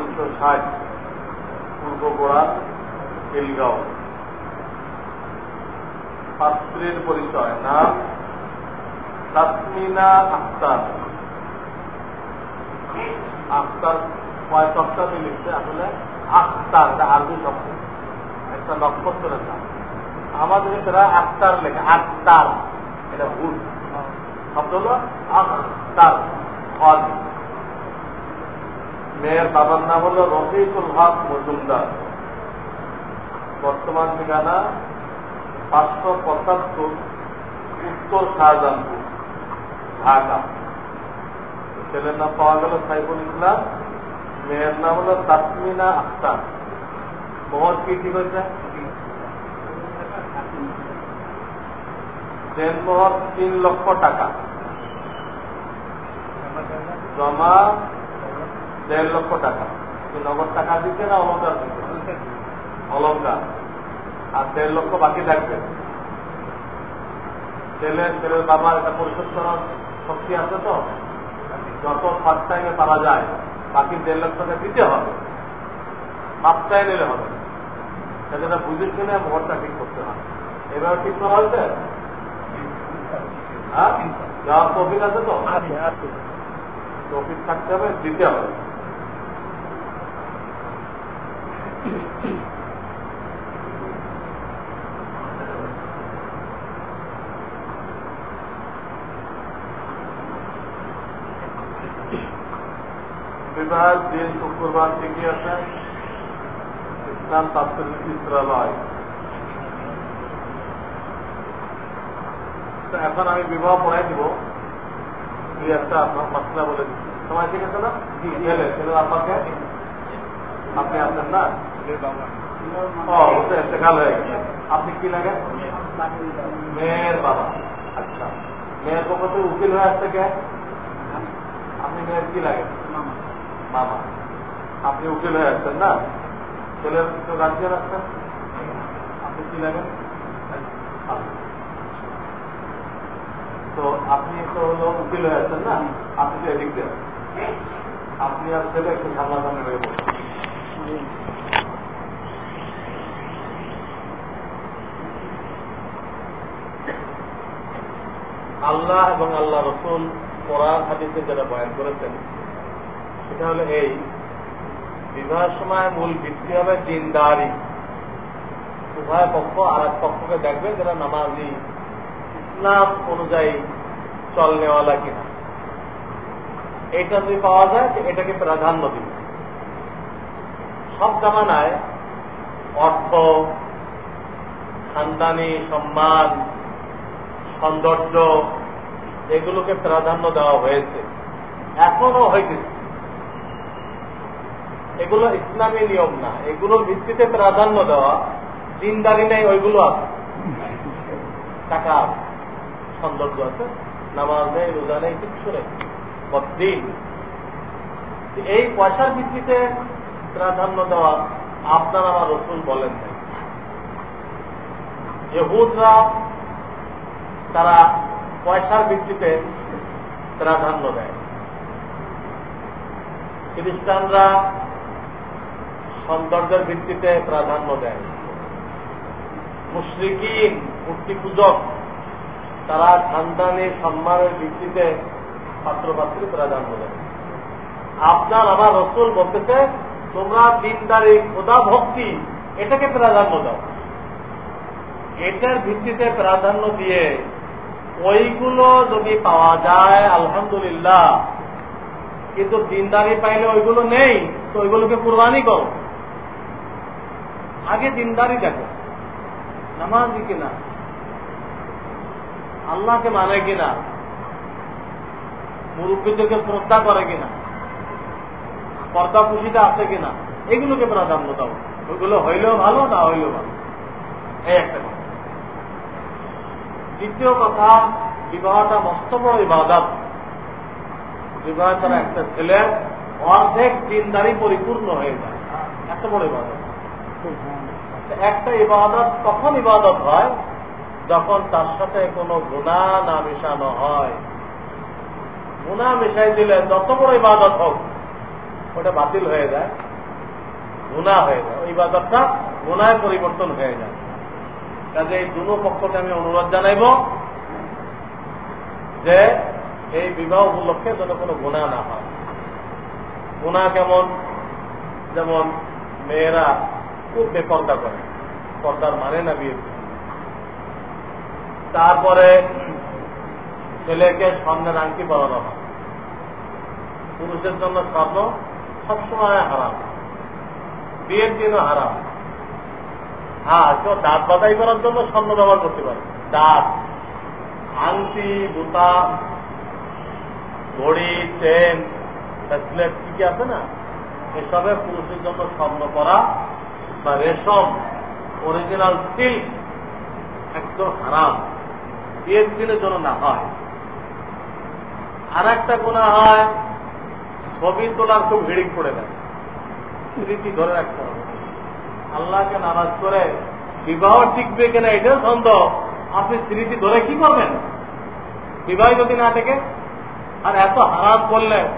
তিনশো ষাট পূর্ব গোড়া খিলগাঁও ছাত্রীর পরিচয় নাম তাসমিনা আখতার। আখতার কয় শব্দটি লিখছে আসলে। আখতার, এটা আরবি শব্দ। একটা নক্ষত্রের নাম আমাদের তারা আখতার লেখে, আখতার। এটা ভুল। শব্দ হল আখতার হজ মেয়ের বাবার নাম হল রফিকুল হক মজুমদার। বর্তমান ঠিকানা পাঁচশো পঁচাত্তর উত্তর শাহজাহানপুর, ঢাকা। ছেলের নাম পাওয়া গেল সাইফুল ইসলাম, মেয়ের নাম হল তাসমিনা আখতার। মোহর কি ঠিক হয়েছে? দেনমোহর তিন লক্ষ টাকা। জমা দেড় লক্ষ টাকা। নগদ টাকা দিচ্ছে না অলঙ্কার দিচ্ছে অলঙ্কার আর দেড় লক্ষ বাকি থাকবে। ছেলে ছেলের বাবার এটা পরিশোধ করার শক্তি আছে তো? যত ফার্স্ট টাইমে পারা যায় বাকি দেড় লক্ষ টাকা দিতে হবে। মাত্রায় নিলে হবে। সেটা বুঝে শুনে মোহরটা ঠিক করতে হবে। এবার ঠিক করা হয়েছে? হ্যাঁ? যাওয়ার তফিক আছে তো? তফিক থাকতে হবে দিতে হবে। বিবাহের দিন শুক্রবার ঠিকই আছে? ইসলাম তাৎপর্য ইসরালয় তো এখন আমি বিবাহ পড়াই দিব। দুই একটা আপনার মাসলা বলে দিচ্ছি। সময় ঠিক আছে না? ছেলে ছেলের আপনাকে আপনি আছেন না? আপনি কি লাগেন মেয়ের বাবা। আচ্ছা। মেয়ের পক্ষ থেকে উকিল হয়ে আসছে কে? আপনি মেয়ের কি লাগেন মামা। আপনি উকিল হয়ে আসছেন না? ছেলের তো গার্জিয়ান আসছেন আপনি কি লাগেন তো আপনি তো হলো উকিল হয়ে আছেন না? আপনি তো এদিক দেন আপনি আর ছেলে একটু সামনাসামনি হয়ে বলছেন আল্লাহ এবং আল্লাহ রসুল কোরআন হাদিসে যারা বয়ান করেছেন সেটা হলো এই। বিবাহের সময় মূল ভিত্তি হবে দিনদারি। উভয় পক্ষ আর এক পক্ষকে দেখবে যারা নামাজি। ইসলাম অনুযায়ী চল নেওয়ালা কিনা। এটা যদি পাওয়া যায় এটাকে প্রাধান্য দিবে। সব জামানায় অর্থ, খানদানি, সম্মান, সৌন্দর্য, এগুলোকে প্রাধান্য দেওয়া হয়েছে। এখনও হয়েছে এগুলো ইসলামী নিয়ম না। এগুলোর ভিত্তিতে প্রাধান্য দেওয়া। দিনদারি নেই, ওইগুলো আছে। টাকা সৌন্দর্য আছে, নামাজ নেই, রোজা নেই, কিচ্ছু নেই। এই পয়সার ভিত্তিতে প্রাধান্য দেওয়া আপনার আমার রসুল বলেন নাই। ইহুদরা তারা পয়সার ভিত্তিতে প্রাধান্য দেয়। খ্রিস্টানরা সৌন্দর্যের ভিত্তিতে প্রাধান্য দেয়। মুশ্রিকিন মূর্তি পূজক তারা খানদানি সম্মানের ভিত্তিতে পাত্রপাত্রী প্রাধান্য দেয়। আপনার আমার রসুল বলতেছে, তোমরা দিনদারি খোদা ভক্তি, এটাকে প্রাধান্য দাও। এটার ভিত্তিতে প্রাধান্য দিয়ে ওইগুলো যদি পাওয়া যায়, আলহামদুলিল্লাহ। কিন্তু দিনদারি পাইলে ওইগুলো নেই, তো ওইগুলোকে কুরবানি করো। আগে দিনদারি দেখো। নামাজি কিনা? আল্লাহকে মানে কিনা? মুরব্বীদেরকে শ্রদ্ধা করে কিনা? পর্দা পুষিতে আছে কিনা? এগুলোকে প্রাধান্য দাও। ওইগুলো হইলেও ভালো, না হইলেও ভালো। এই একটা কথা। দ্বিতীয় কথা, বিবাহটা মস্ত বড় ইবাদত। বিবাহ ছাড়া একটা ছেলে অর্ধেক দিনদারি পরিপূর্ণ হয়ে যায়। এত বড় ইবাদত। একটা ইবাদত কখন ইবাদত হয়, যখন তার সাথে কোনো গুণা না মেশানো হয়। গুণা মেশাই দিলে যত বড় ইবাদত হোক, ওটা বাতিল হয়ে যায়, গুণা হয়ে যায়। ওই ইবাদতটা গুণায় পরিবর্তন হয়ে যায়। কাজে এই দুনো পক্ষকে আমি অনুরোধ জানাইব যে, এই বিবাহ উপলক্ষে যেন কোনো গুণা না হয়। গুণা কেমন? যেমন মেয়েরা খুব বেপর্দা করে। পর্দার মানে না বিয়ে? তারপরে ছেলেকে স্বর্ণের আংটি পরানো হয়। পুরুষের জন্য স্বর্ণ সবসময় হারাম। বিয়ের দিনও হারাম। হ্যাঁ কেউ দাঁত বাদাই করার জন্য স্বর্ণ ব্যবহার করতে পারে। দাঁত, আংটি জুতা ঘড়ি, চেন, ব্রেসলেট, কি আছে না? এসবে পুরুষের জন্য স্বর্ণ করা বা রেশম অরিজিনাল সিল্ক একদম হারাম। বিয়ের দিনের জন্য না হয়। আর একটা গুণা হয়, ছবি তোলার খুব হিড়িং পড়ে দেয় স্মৃতি ধরে রাখতে হবে। আল্লাহকে নারাজ করে বিবাহ টিকবে কিনা এটাও সন্দেহ। আপনি স্মৃতি ধরে কি করবেন? বিবাহ যদি না থেকে আর এত হারাম করলে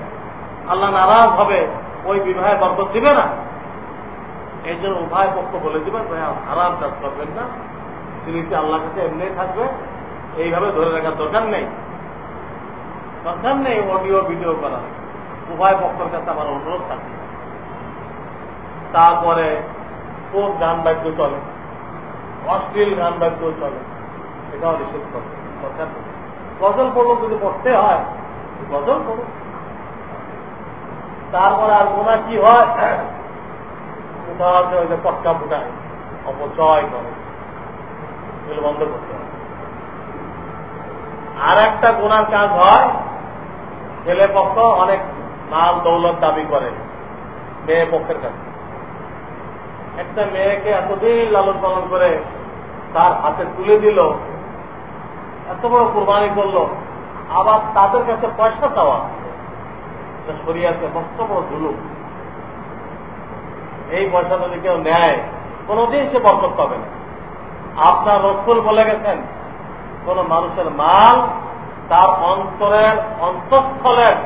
আল্লাহ নারাজ হবে, ওই বিবাহে বরকত দিবে না। এই জন্য উভয় পক্ষ বলে দিবেন, ভাই হারাম কাজ করবেন না। স্মৃতি আল্লাহ কাছে এমনি থাকবে? এইভাবে ধরে রাখার দরকার নেই। দরকার নেই অডিও, ভিডিও করা। উভয় পক্ষের কাছে আমার অনুরোধ থাকে তারপরে খুব গান বাদ্য চলে? অশ্লীল গান বাদ্য চলে? এটাও নিষেধ করে। দরকার নেই। গজল পড়ল যদি পড়তে হয়, গজল পড়ো তারপরে আর গোনা কি হয়? যে পটকা ফুটায় অপচয় করে। এগুলো বন্ধ করতে আর একটা গোনার কাজ হয়, ছেলে পক্ষ অনেক মাল দৌলত দাবি করে মেয়ে পক্ষের কাছে। একটা মেয়েকে এতদিন লালন পালন করে তার হাতে তুলে দিল, এত বড় কোরবানি করল, আবার তাদের কাছে পয়সা চাওয়া সরিয়াছে মস্ত বড় ধুলুক এই পয়সা যদি কেউ নেয়, কোনদিন সে বরকত পাবে না। আপনার রসুল বলে গেছেন, কোন মানুষের মাল তার অন্তরের অন্তঃস্থলের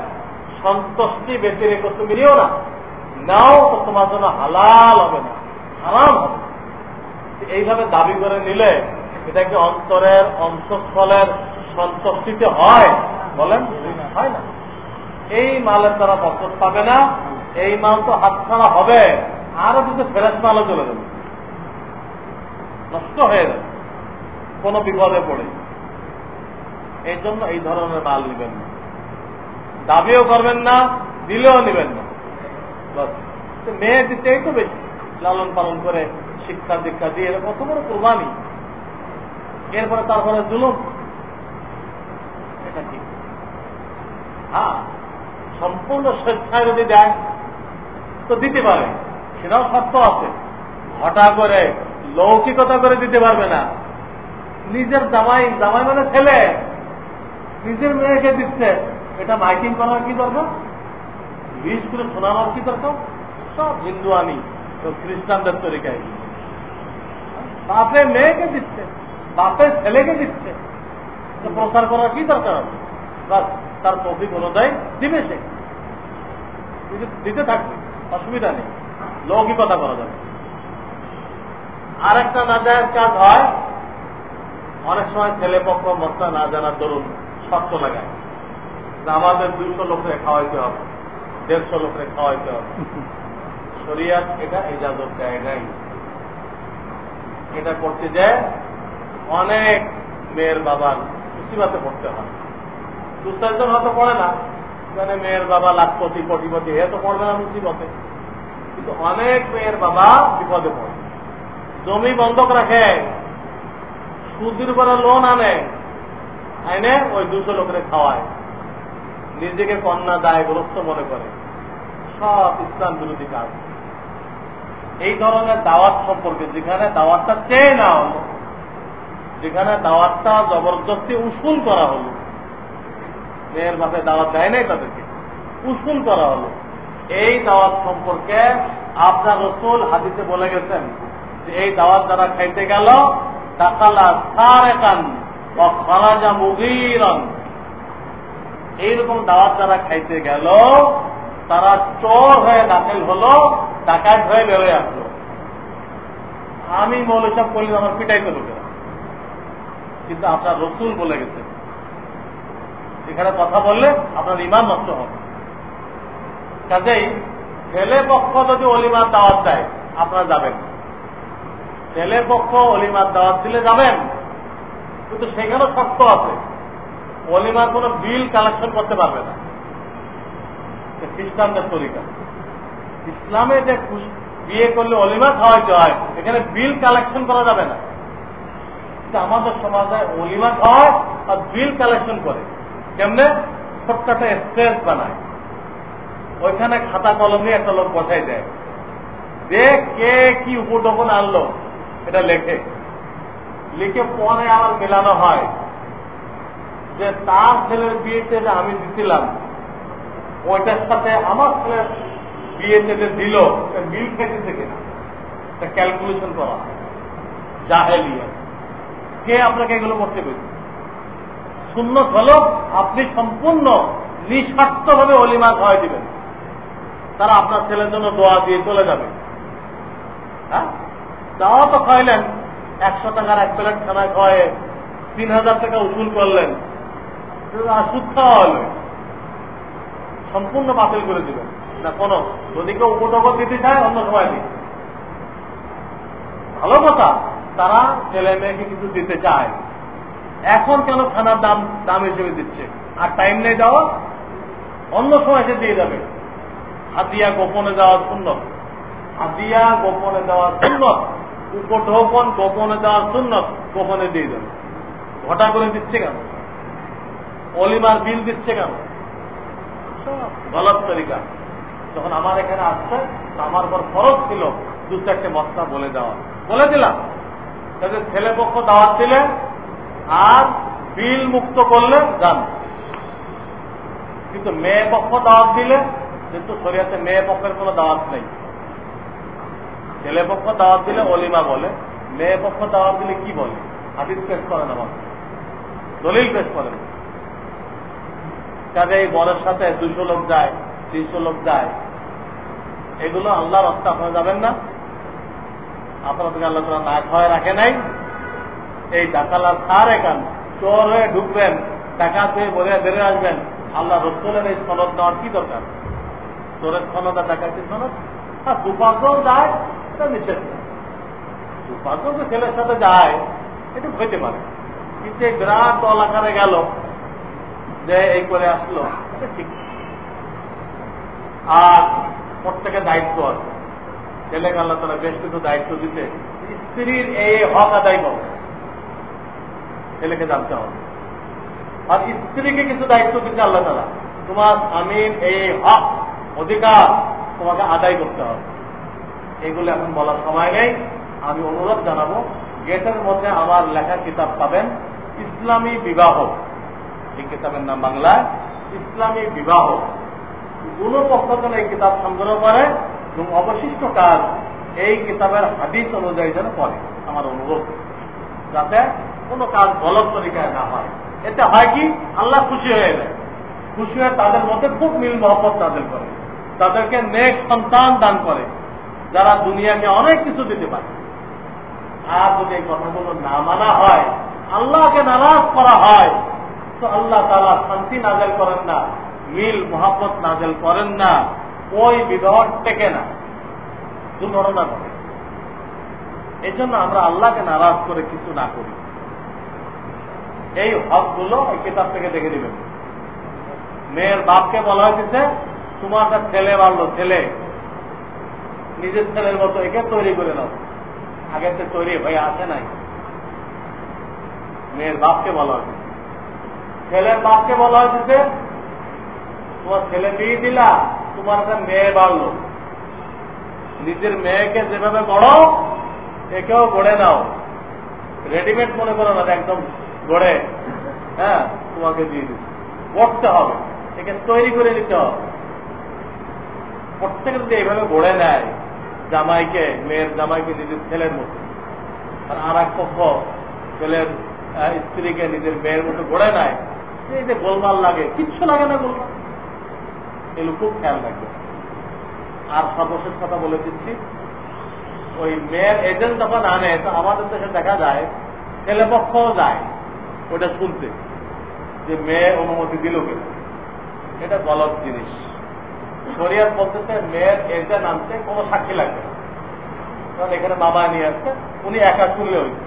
সন্তুষ্টি বেঁচে রেখে তুমি নিও না। নাও তো তোমার জন্য হালাল হবে না, হারাম হবে এইভাবে দাবি করে নিলে এটা কি অন্তরের অন্তঃস্থলের সন্তুষ্টিতে হয়। বলেন, হয় না। এই মালের তারা বরকত পাবে না, এই মাল তো হাতছাড়া হবে। আরও কিছু ফেরাস মালও চলে যাবে, নষ্ট হয়ে যাবে, কোন বিপদে পড়ে। এই জন্য এই ধরনের মাল নেবেন না। দাবিও করবেন না, দিলেও নেবেন না। মেয়ে দিতেই তো বেশি, লালন পালন করে, শিক্ষা দীক্ষা দিয়ে, কত বড় কোরবানি। এরপরে তারপরে জুলুম। এটা কি? হ্যাঁ সম্পূর্ণ স্বেচ্ছায় যদি দেয়, তো দিতে পারে। সেটাও সত্য আছে। হঠাৎ করে লৌকিকতা করে দিতে পারবে না। নিজের জামাই জামাই মানে ছেলে। নিজের মেয়েকে দিচ্ছে। এটা মাইকিং করার কি দরকার? বিশ করে শোনানোর কি দরকার? সব হিন্দু আনি তো খ্রিস্টানদের তরিকায়। বাপে মেয়েকে দিচ্ছে, বাপের ছেলেকে দিচ্ছে। প্রচার করার কি দরকার আছে? তার তৌফিক অনুযায়ী দিবে সে। দিতে থাকবে, অসুবিধা নেই। লৌকিকতা করা যাবে। আর একটা না জানার কাজ হয়, অনেক সময় ছেলে পক্ষ মশলা না জানার দরুন শর্ত লাগায় আমাদের দুইশো লোকের খাওয়াইতে হবে, দেড়শো লোকের খাওয়াইতে হবে। শরিয়াত এটা ইজাজত দেয় নাই। এটা করতে যায় অনেক মেয়ের বাবার মুসিবাতে পড়তে হয়। দু চারজন হয়তো পড়ে না মেয়ের বাবা লাখপতি কোটিপতি, এ তো পড়বে না মুসিবতে। কিন্তু অনেক মেয়ের বাবা বিপদে পড়ে। জমি বন্ধক রাখে, সুদের উপরে লোন আনে, আইনে ওই দুশো লোকের খাওয়ায়। নিজেকে কন্যা দায়গ্রস্ত মনে করে। সব ইসলাম বিরোধী কাজ। এই ধরনের দাওয়াত সম্পর্কে যেখানে দাওয়াতটা চেয়ে না হলো, যেখানে দাওয়াতটা জবরদস্তি উসুল করা হলো, মেয়ের বাপে দাওয়াত দেয় নাই তাদেরকে, উসুল করা হলো। এই দাওয়াত সম্পর্কে আপনার রসুল হাদিসে বলে গেছেন যে এই দাওয়াত যারা খাইতে গেল এইরকম দাওয়াত যারা খাইতে গেল, তারা চোর হয়ে দাখিল হলো, ডাকাত হয়ে বেরোয় আসলো। আমি মৌল করলে আমার পিটাইতে লোকেরা কিন্তু আপনার রসুল বলে গেছে এখানে কথা বললে আপনার ইমান নষ্ট হবে। কাজেই ছেলে পক্ষ যদি অলিমার দাওয়াত দেয়, আপনারা যাবেন। ছেলে পক্ষ অলিমার দাওয়াত দিলে যাবেন, কিন্তু সেখানেও শর্ত আছে। অলিমার কোন বিল কালেকশন করতে পারবে না। খ্রিস্টানদের তরিকা। ইসলামে যে বিয়ে করলে অলিমা খাওয়াইতে হয়, এখানে বিল কালেকশন করা যাবে না। কিন্তু আমাদের সমাজে অলিমা খাওয়ায় আর বিল কালেকশন করে। কেমনে? একটা স্ট্রেস বানায়। ওইখানে খাতা কলম একটা লোক বসাই দেয়। যে কে কি উপটোপন আনলো, এটা লেখে। লিখে পরে আবার মেলানো হয়। যে তার ছেলের বিয়েতে যে আমি দিছিলাম, ওইটার সাথে আমার ছেলের বিয়েতে যে দিল বিল খেতেছে কিনা ক্যালকুলেশন করা জাহেলিয়া কে আপনাকে এগুলো করতে পেরেছে শূন্য হল আপনি সম্পূর্ণ নিঃস্বার্থভাবে অলিমা খাওয়াই দিবেন। তারা আপনার ছেলের জন্য দোয়া দিয়ে চলে যাবে। হ্যাঁ? তো খাইলেন। একশো টাকার এক প্লেট খানা খাওয়ায় তিন হাজার টাকা উসুল করলেন। সুদ খাওয়া হলো। সম্পূর্ণ বাতিল করে দিবেন না, কোন। যদি কেউ উপটকর দিতে চায়, অন্য সময় দিন। ভালো কথা। তারা ছেলে মেয়েকে কিছু দিতে চায়। এখন কেন খানার দাম দাম হিসেবে দিচ্ছে? আর টাইম নেই দেওয়া অন্য সময় সে দিয়ে যাবে। হাতিয়া গোপনে দেওয়ার সুন্নত। হাতিয়া গোপনে দেওয়ার সুন্নত, উপঢৌকন গোপনে দেওয়ার সুন্নত গোপনে দিয়ে দেবে। ঘটা করে দিচ্ছে কেন? অলিমার বিল দিচ্ছে কেন? গলত তরিকা। যখন আমার এখানে আসছে আমার পর খরচ ছিল দু চারটে মশলা বলে দেওয়া। বলে দিলাম। তাদের ছেলে পক্ষ দাওয়াত দিলে আর বিল মুক্ত করলে যান কিন্তু মেয়ে পক্ষ দাওয়াত দিলে কিন্তু শরিয়াতে মেয়ে পক্ষের কোনো দাওয়াত নেই। ছেলে পক্ষ দাওয়াত দিলে অলিমা বলে, মেয়ে পক্ষ দাওয়াত দিলে কি বলে? হাদিস পেশ করেন আমার দলিল পেশ করেন কাজে এই বরের সাথে দুশো লোক যায়, তিনশো লোক যায়। এগুলো আল্লাহ রস্তা, আপনারা যাবেন না? আপনারা থেকে আল্লাহ তালা না খাওয়ায় রাখে নাই, এই ডাকালার সার এখান, চোর হয়ে ঢুকবেন টাকা পেয়ে বলে বেড়ে আসবেন। আল্লাহ রসুলের এই সনদ নেওয়ার কি দরকার? চোরের যায় এটা নিষেধ ছেলের সাথে যায়, এটা হইতে পারে। কিন্তু গেল, যে এই করে আসলো ঠিক আর প্রত্যেকের দায়িত্ব আছে। ছেলেকে আল্লাহ তারা বেশ কিছু দায়িত্ব দিতে স্ত্রীর এই হক আদায় করবে ছেলেকে জানতে হবে। আর স্ত্রীকে কিছু দায়িত্ব দিচ্ছে আল্লাহ তালা তোমার স্বামীর এই হক অধিকার তোমাকে আদায় করতে হবে। এগুলো এখন বলার সময় নেই। আমি অনুরোধ জানাব, গেটের মধ্যে আমার লেখা কিতাব পাবেন, ইসলামী বিবাহ। এই কিতাবের নাম বাংলায় ইসলামী বিবাহ। কোন পক্ষ যেন এই কিতাব সংগ্রহ করে এবং অবশিষ্ট কাজ এই কিতাবের হাদিস অনুযায়ী যেন করে আমার অনুরোধ। যাতে কোনো কাজ গলত তরিকায় না হয়। এতে হয় কি? আল্লাহ খুশি হয়ে যায়। খুশি হয়ে তাদের মধ্যে খুব মিল মহব্বত তাদের করে। তাদেরকে নেক সন্তান দান করে, যারা দুনিয়াকে অনেক কিছু দিতে পারে। আর যদি এই কথাগুলো না মানা হয়, আল্লাহকে নারাজ করা হয়, তো আল্লাহ তারা শান্তি নাজেল করেন না, মিল মোহাম্মত নাজেল করেন না, ওই বিবাহ টেকে না। দুর্ঘটনা ঘটে। এই জন্য আমরা আল্লাহকে নারাজ করে কিছু না করি। এই হকগুলো এই কিতাব থেকে দেখে দিবেন মেয়ের বাপকে বলা হয়েছে তোমার একটা ছেলে বাড়লো ছেলে। নিজের ছেলের মতো একে তৈরি করে নাও। আগে তো তৈরি হয়ে আসে নাই। মেয়ের বাপকে বলা হয়েছে। ছেলের বাপকে বলা হয়েছে তোমার ছেলে বিয়ে দিলা, তোমার একটা মেয়ে বাড়লো নিজের মেয়েকে যেভাবে গড়ো একেও গড়ে নাও। রেডিমেড মনে করো না একদম গড়ে। হ্যাঁ তোমাকে দিয়ে দিচ্ছি। গড়তে হবে। একে তৈরি করে নিতে হবে। প্রত্যেকে যদি এইভাবে গড়ে নেয়, জামাইকে, মেয়ের জামাইকে নিজের ছেলের মতো, আর আর এক পক্ষ ছেলের স্ত্রীকে নিজের মেয়ের মতো গড়ে নেয়, এই যে গোলমাল লাগে, কিচ্ছু লাগে না গোলমাল এগুলো খুব খেয়াল রাখবে। আর সর্বশেষ কথা বলে দিচ্ছি, ওই মেয়ের এজেন্ট যখন আনে, তো আমাদের দেশে দেখা যায় ছেলেপক্ষও যায় ওটা শুনতে, যে মেয়ে অনুমতি দিল কেন। এটা গলত জিনিস। শরিয়ার বলতেছে, মেয়ের এজেন্ট আনতে কোনো সাক্ষী লাগবে কারণ এখানে বাবা নিয়ে আসছে, উনি একা শুনলে হইছে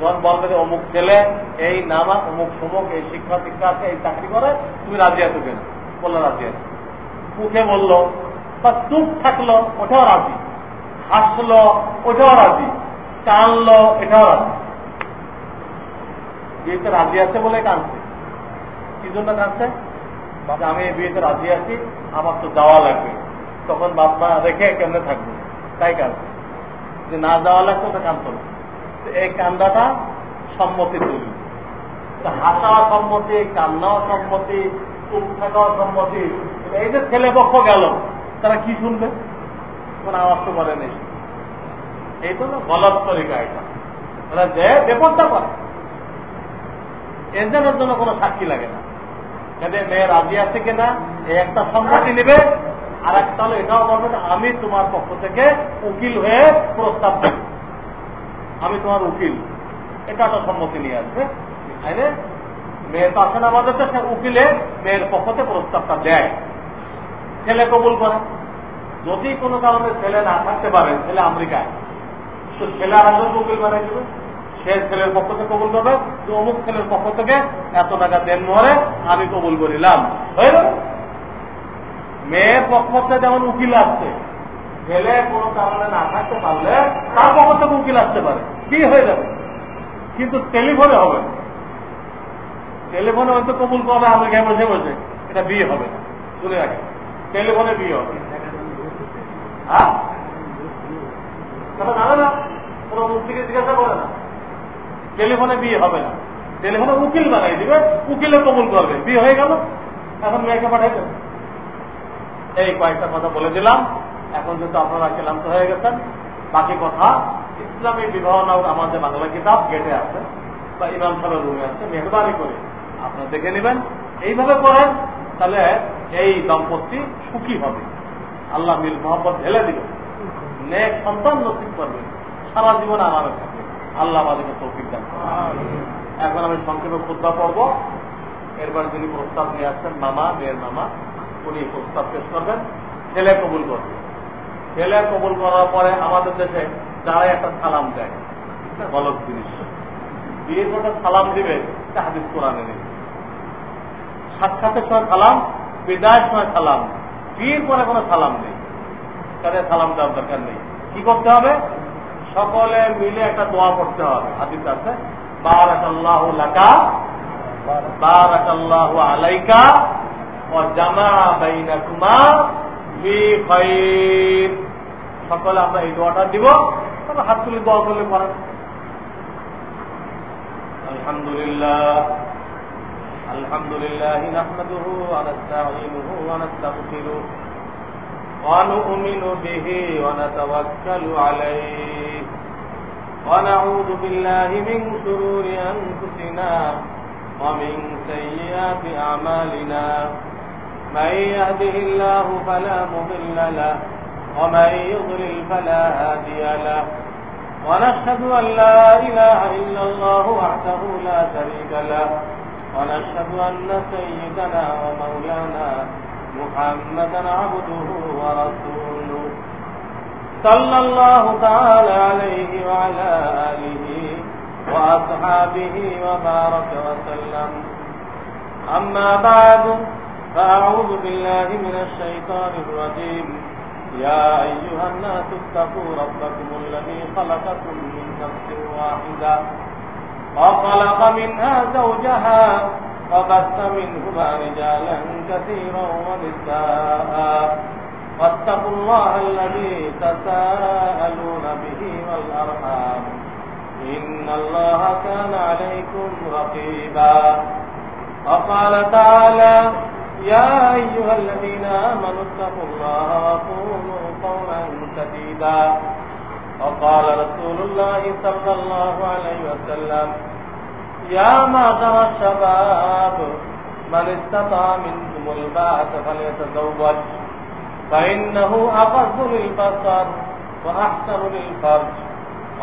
যখন বলবে যে, অমুক ছেলে, এই নামা, অমুক সমুক, এই শিক্ষা শিক্ষা আছে, এই চাকরি করে, তুমি রাজি আছো কেন? বলল, রাজি আছে। মুখে বলল বা চুপ থাকল, ওটাও রাজি। হাসলো, ওটাও রাজি। কানলো এটাও রাজি। বিয়েতে রাজি আছে বলে কানছে কি জন্য কানছে আমি এই বিয়েতে রাজি আছি, আমার তো যাওয়া লাগবে। তখন বাপমা রেখে কেমনে থাকবে? তাই কানছে যে না যাওয়া লাগতো, তো কানতো না। এই কান্দাটা সম্মতি তৈরি হাসা সম্মতি, কান্নাও সম্মতি, চুপ থাকাও সম্মতি। এই যে ছেলে পক্ষ গেল, তারা কি শুনবে? কোন আওয়াজ তো করে নেই। এই তো না গলত তরিকা এটা ওরা যে বেপরটা করে এজেন্টের জন্য কোনো সাক্ষী লাগে না। যাতে মেয়ে রাজি আছে কিনা এই একটা সম্মতি নেবে, আর একটা হলো এটাও বলবে আমি তোমার পক্ষ থেকে উকিল হয়ে প্রস্তাব দেব। আমি তোমার উকিল। এটা একটা সম্মতি নিয়ে আসবে। তাইলে মেয়ের তো আসেন আমাদের তো সে উকিলে মেয়ের পক্ষতে প্রস্তাবটা দেয়। ছেলে কবুল করে। যদি কোনো কারণে ছেলে না থাকতে পারে, ছেলে আমেরিকায়, তো ছেলে আরেকজন উকিল বানাই দেবে। সে ছেলের পক্ষ থেকে কবুল করবে তো অমুক ছেলের পক্ষ থেকে এত টাকা দেন মরে আমি কবুল করিলাম। হয়ে গেল? মেয়ের পক্ষ থেকে যেমন উকিল আসছে, ছেলে কোনো কারণে না থাকতে পারলে তার পক্ষ থেকে উকিল আসতে পারে। কি হয়ে যাবে? কিন্তু টেলিফোনে হবে টেলিফোনে হয়তো কবুল করবে আমেরিকায় বসে বসে। এটা বিয়ে হবে শুনে রাখেন টেলিফোনে বিয়ে হবে হ্যাঁ? জানে না? কোনো মুক্তিকে জিজ্ঞাসা করে না? টেলিফোনে বিয়ে হবে না। টেলিফোনে উকিল বানাই দিবে উকিলে কবুল করবে। বিয়ে হয়ে গেল, এখন মেয়েকে পাঠাই এই কয়েকটা কথা বলে দিলাম। এখন যেহেতু আপনারা ক্লান্ত হয়ে গেছেন, বাকি কথা, ইসলামী বিবাহ নাও আমাদের বাংলা কিতাব, গেটে আছে, বা ইমাম সাহেবের রুমে আছে, মেহরবানি করে আপনারা দেখে নেবেন। এইভাবে করেন তাহলে এই দম্পতি সুখী হবে। আল্লাহ মিল মোহাম্মদ ঢেলে দিবেন। নেক সন্তান নসিব করবেন। সারা জীবন আরামে থাকবে। আল্লাহ আমাদেরকে দেন। এখন আমি সংক্ষেপে খুদ্া পড়ব। এরপর যিনি প্রস্তাব নিয়ে আসছেন, মামা, মেয়ের মামা, উনি প্রস্তাব পেশ করবেন। ছেলে কবুল করবে। ছেলে কবুল করার পরে আমাদের দেশে যারা একটা সালাম দেয়। গলত জিনিস। বিয়ে করে সালাম দিবে হাদিস কোরআনে নেই। সাক্ষাতের সময় সালাম, বিদায়ের সময় সালাম। বিয়ের পরে কোনো সালাম নেই। তাদের সালাম দেওয়ার দরকার নেই। কি করতে হবে? সকলে মিলে একটা দোয়া করতে হবে হাদিস আছে বারাকাল্লাহ লাকা বারাকাল্লাহ আলাইকা ও জামা বাইনাকুমা ফি খাইর সকলে আমরা এই দোয়াটা দিব তবে হাত তুলে দোয়া করলে পারেন আলহামদুলিল্লাহ الحمد لله نحمده ونستعينه ونستغفره ونؤمن به ونتوكل عليه ونعوذ بالله من شرور أنفسنا ومن سيئات أعمالنا. من يهده الله فلا مضل له ومن يضلل فلا هادي له. ونشهد أن لا إله إلا الله وحده لا شريك له. ونشهد أن سيدنا ومولانا محمدا عبده ورسوله. صلى الله تعالى عليه وعلى آله وأصحابه وبارك وسلم. أما بعد فأعوذ بالله من الشيطان الرجيم. يا أيها الناس اتقوا ربكم الذي خلقكم من نفس واحدة وخلق منها زوجها وبث منهما رجالا كثيرا ونساء. واتقوا الله الذي تساءلون به والأرحام. إن الله كان عليكم رقيبا. وقال تعالى يا أيها الذين آمنوا اتقوا الله وقولوا قولا سديدا. وقال رسول الله صلى الله عليه وسلم يا معشر الشباب من استطاع منكم الباءة فليتزوج. فإنه أقص للبصر وأحسن للفرج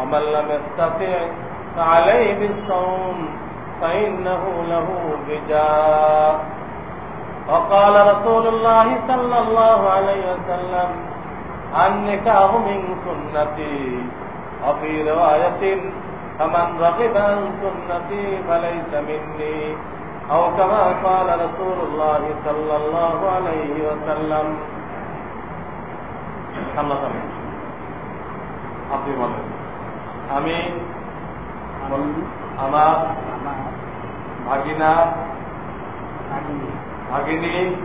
ومن لم يستطع فعليه بالصوم فإنه له بجاء وقال رسول الله صلى الله عليه وسلم النكاح من سنتي. وفي رواية فمن رغب عن سنتي فليس مني. أو كما قال رسول الله صلى الله عليه وسلم আপনি বলেন। আমি আমার ভাগিনা ভাগিনী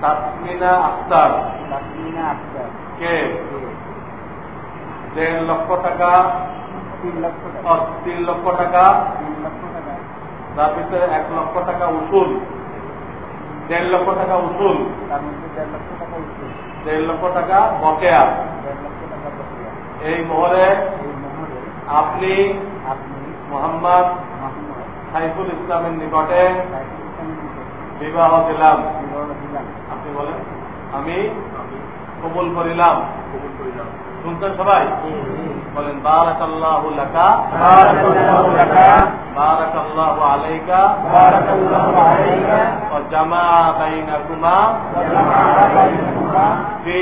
তাসমিনা আক্তার কে? দেড় লক্ষ টাকা। তিন লক্ষ টাকা। তার ভিতরে এক লক্ষ টাকা উসুল। দেড় লক্ষ টাকা উসুল। দেড় লক্ষ টাকা বকেয়া। এই মোহরে আপনি মোহাম্মদ সাইফুল ইসলামের নিকটে বিবাহ দিলাম। আপনি বলেন আমি কবুল করিলাম। শুনছেন সবাই? বলেন বারাক আল্লাহ বারাক আল্লাহ আলাইকা। জামা বাইনাকুমা ফি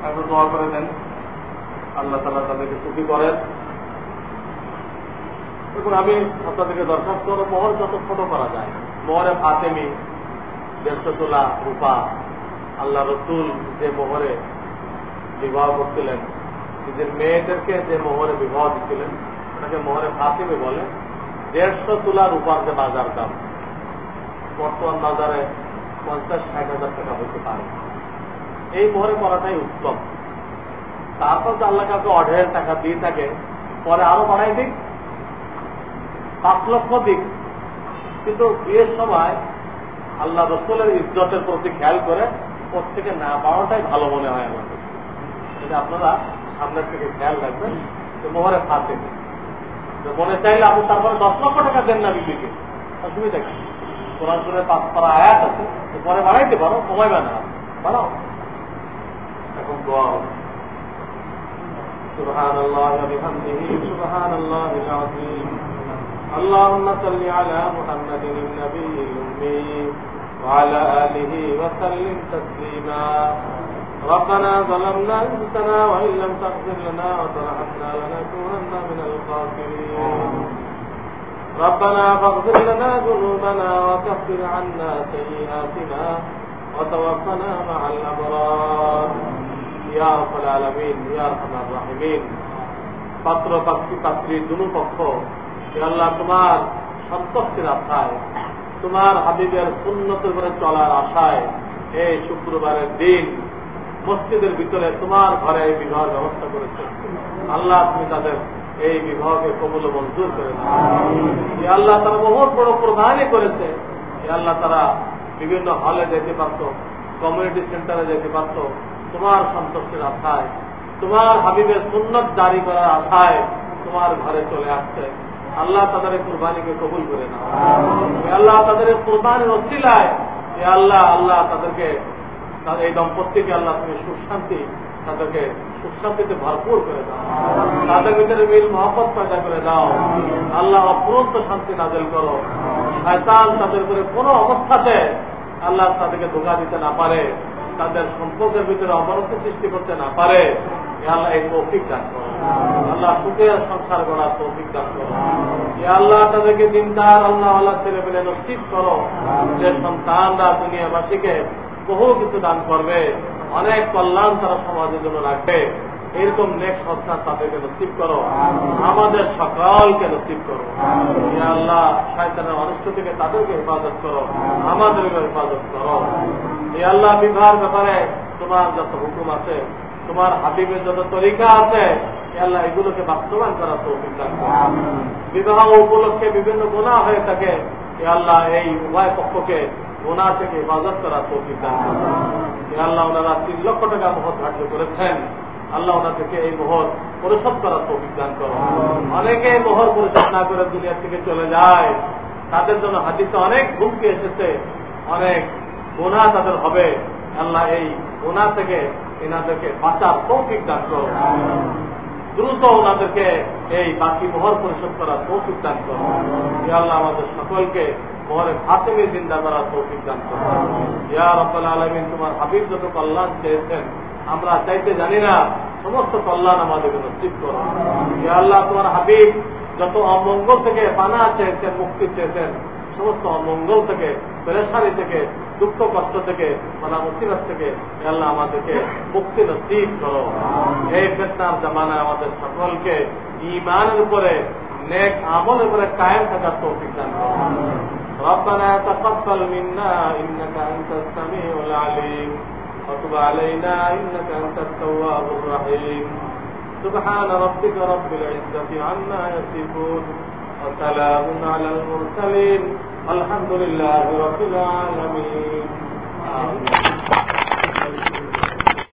খাইর দোয়া করে দেন আল্লাহ তালা তাদেরকে সুখী করেন। দেখুন, আমি আপনাদেরকে দরখাস্ত করব, মোহর যত ছোট করা যায়। মোহরে ফাতেমি দেড়শো তোলা রূপা, আল্লাহ রসুল যে মোহরে বিবাহ করছিলেন, নিজের মেয়েদেরকে যে মোহরে বিবাহ দিচ্ছিলেন, ওটাকে মোহরে ফাতেমি বলে। দেড়শো তোলা রূপার যে বাজার দাম, বর্তমান বাজারে পঞ্চাশ, ষাট হাজার টাকা হতে পারে। এই মোহরে করাটাই উত্তম। তারপর তো আল্লাহ কাউকে অঢের টাকা দিয়ে থাকে, পরে আরও বাড়াই দিক, পাঁচ লক্ষ দিক। কিন্তু বিয়ের সময় আল্লাহ রসুলের ইজ্জতের প্রতি খেয়াল করে ওর থেকে না পাওয়াটাই ভালো মনে হয় আমাদের এটা আপনারা সামনের থেকে খেয়াল রাখবেন, যে মোহরে ফাঁসে। মনে চাইলে আপনি তারপরে দশ লক্ষ টাকা দেন না বিবিকে, অসুবিধা কি? কোরআন করে পাঁচ পারা আয়াত আছে পরে বাড়াইতে পারো কমাইবে না বাড়াও এখন দোয়া হবে سبحان الله وبحمده سبحان الله العظيم اللهم صل على محمد النبي الأمي وعلى آله وسلم تسليما ربنا ظلمنا أنفسنا وإن لم تغفر لنا وترحمنا لنكونن من الخاسرين ربنا فاغفر لنا ذنوبنا وكفر عنا سيئاتنا وتوفنا مع الأبرار ইয়া রব্বাল আলামিন ইয়া আরহামার রাহিমিন পাত্র পাত্রী পাত্রী দুনু পক্ষ আল্লাহ তোমার সন্তুষ্টির আশায় তোমার হাবিবের উন্নতির করে চলার আশায় এই শুক্রবারের দিন মসজিদের ভিতরে তোমার ঘরে এই বিবাহের ব্যবস্থা করেছে আল্লাহ তুমি তাদের এই বিবাহকে কবুল মঞ্জুর করে আল্লাহ তারা বহুত বড় প্রধানই করেছে। আল্লাহ তারা বিভিন্ন হলে যেতে পারত কমিউনিটি সেন্টারে যেতে পারত, তোমার সন্তুষ্টির আশায়, তোমার হাবিবের সুন্নত জারি করার আশায় তোমার ঘরে চলে আসছে। আল্লাহ তাদের কোরবানিকে কবুল করে না আল্লাহ তাদের কোরবানির অস্তিলায় এ আল্লাহ আল্লাহ তাদেরকে এই দম্পতিকে আল্লাহ তুমি সুখ শান্তি তাদেরকে সুখ শান্তিতে ভরপুর করে দাও। তাদের ভিতরে মিল মহব্বত পয়দা করে দাও। আল্লাহ অপুরন্ত শান্তি নাজেল করো। শয়তান তাদের উপরে কোনো অবস্থাতে আল্লাহ তাদেরকে ধোকা দিতে না পারে। তাদের সম্পর্কের ভিতরে অবনতি সৃষ্টি করতে না পারে। আল্লাহ, এই মৌখিক দান করো। আল্লাহ সুখের সংসার গড়ার তৌফিক দান করো। আল্লাহ, তাদেরকে দিনদার আল্লাহ আল্লাহ ছেলে পেলে নসিব করো। যে সন্তানরা দুনিয়াবাসীকে বহু কিছু দান করবে। অনেক কল্যাণ তারা সমাজের জন্য রাখবে। এরকম নেক সন্তান তাদেরকে নসিব করো। আমাদের সকলকে নসিব করো। আল্লাহ শয়তানের অনিষ্ট থেকে তাদেরকে হেফাজত করো। আমাদেরকে হেফাজত করো। ইয়া আল্লাহ বিবাহের ব্যাপারে তোমার যত হুকুম আছে তোমার হাবিবের যত তরিকা আছে এ আল্লাহ এগুলোকে বাস্তবায়ন করার তৌফিক দান করো। বিবাহ উপলক্ষে বিভিন্ন গুণা হয়ে থাকে। এ আল্লাহ এই উভয় পক্ষকে গুণা থেকে হেফাজত করার তৌফিক দান করো এ আল্লাহ ওনারা তিন লক্ষ টাকা মহৎ ধার্য করেছেন। আল্লাহ ওনার থেকে এই মোহর পরিশোধ করার তৌফিক দান করো অনেকে মোহর পরিশোধ না করে দুনিয়া থেকে চলে যায়। তাদের জন্য হাতিতে অনেক হুমকি এসেছে। অনেক গুণা তাদের হবে। আল্লাহ এই গুণা থেকে এনাদেরকে বাঁচার তৌফিক দান করো দ্রুত ওনাদেরকে এই বাকি মোহর পরিশোধ করার তৌফিক দান করো আল্লাহ আমাদের সকলকে মোহরের হাতেমে জিন্দা করার তৌফিক দান ইয়া রব্বাল আলমিন, তোমার হাবিব যত কল্যাণ চেয়েছেন, আমরা চাইতে জানি না, সমস্ত কল্যাণ আমাদেরকে নসিব করো ইয়া আল্লাহ, তোমার হাবিব যত অমঙ্গল থেকে পানা চেয়েছেন, মুক্তি চেয়েছেন, সমস্ত অমঙ্গল থেকে, পেরেশানি থেকে, দুঃখ কষ্ট থেকে, মানা মুসিবত থেকে আল্লাহ, আমাদেরকে মুক্তি নসিব করো। এই ফেতনার জামানায় আমাদের সকলকে ইমানের উপরে, নেক আমলের উপরে কায়েম থাকার তৌফিক দান করো। ربنا تقبل منا إنك أنت السميع العليم. وتب علينا إنك أنت التواب الرحيم. سبحان ربك رب العزة عما يصفون. وسلام على المرسلين. الحمد لله رب العالمين. آمين.